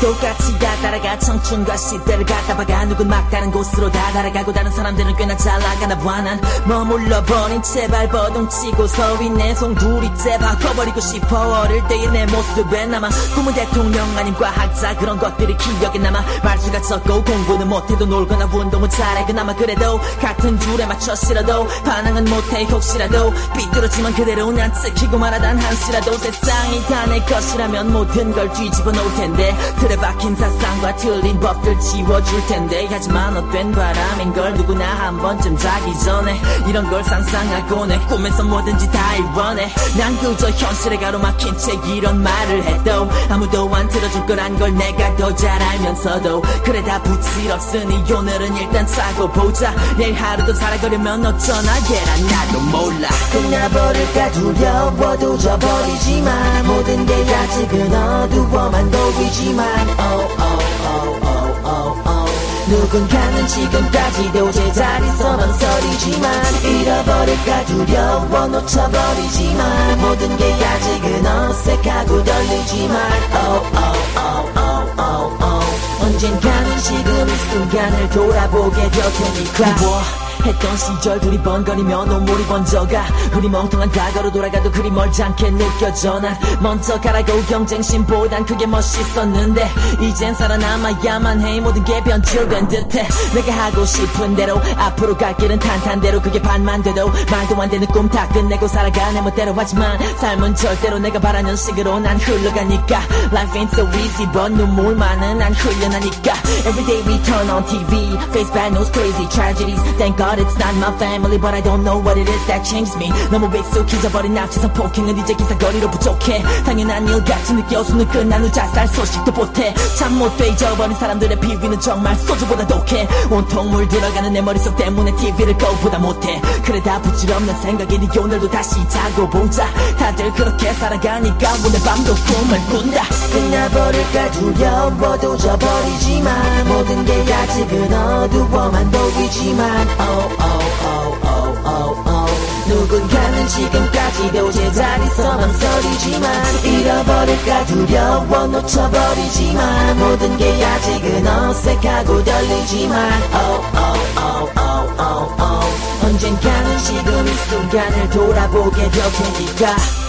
똑같이 다 따라가 청춘과 시대를 갖다 박아 누군 막다른 곳으로 다 달아가고 다른 사람들은 꽤나 잘 나가나 봐난 머물러 버린 제발 버둥치고 서 위내 송두리째 바꿔버리고 싶어. 어릴 때의 내 모습에 남아 꿈은 대통령 아님 과학자 그런 것들이 기억에 남아. 말수가 적고 공부는 못해도 놀거나 운동은 잘해 그나마 그래도 같은 줄에 맞춰 싫어도 반항은 못해 혹시라도 삐뚤어지만 그대로 난 찍히고 말하단 한시라도. 세상이 다 내 것이라면 모든 걸 뒤집어 놓을 텐데 틀에 박힌 사상과 틀린 법들 지워줄 텐데. 하지만 헛된 바람인 걸 누구나 한 번쯤 자기 전에. 이런 걸 상상하고 내 꿈에서 뭐든지 다 이뤄내. 난 그저 현실에 가로막힌 채 이런 말을 해도 아무도 안 들어줄 거란 걸 내가 더 잘 알면서도. 그래 다 부질없으니 오늘은 일단 차고 보자. 내일 하루도 살아가려면 어쩌나 얘란 나도 몰라. 끝나버릴까 두려워도 져버리지만 모든 게 아직은 어두워만 보이지만 oh, oh, oh, oh, oh, oh. 누군가는 지금까지도 제자리서 망설이지만 잃어버릴까 두려워 놓쳐버리지만 모든 게 아직은 어색하고 떨리지만. 언젠가는 지금 이 순간을 돌아보게 될 테니까. 그리워 했던 시절 둘이 번거리며 눈물이 번져가. 우리 멍텅한 과거로 돌아가도 그리 멀지 않게 느껴져 난 먼저 가라고 경쟁심보단 그게 멋있었는데 이젠 살아남아야만 해. 모든 게 변질된 듯해. 내가 하고 싶은 대로 앞으로 갈 길은 탄탄대로 그게 반만 돼도 말도 안 되는 꿈 다 끝내고 살아가 내 멋대로 하지만 삶은 절대로 내가 바라는 식으로 난 흘러가니까. Life ain't so easy but 눈물만은 안 흘려나니까. Everyday we turn on TV Face bad news crazy tragedies. Thank God it's not my family But I don't know what it is that changes me. 너무 익숙해져버린 낙지선 폭행은 이제 기사거리로 부족해. 당연한 일 같이 느껴 수는 끝난 후 자살 소식도 보태 참 못돼 잊어버린 사람들의 비위는 정말 소주보다 독해. 온통 물 들어가는 내 머릿속 때문에 TV를 꺼보다 못해. 그래 다 부질없는 생각이니 오늘도 다시 자고 보자. 다들 그렇게 살아가니까 오늘 밤도 꿈을 꾼다. 끝나버릴까 두려워도 져버리지만 모든 게 아직은 어두워만 보이지만 oh, oh, oh. 누군가는 지금까지도 제자리서 망설이지만 잃어버릴까 두려워 놓쳐버리지만 모든 게 아직은 어색하고 떨리지만 oh, oh, oh. 언젠가는 지금 이 순간을 돌아보게 될 테니까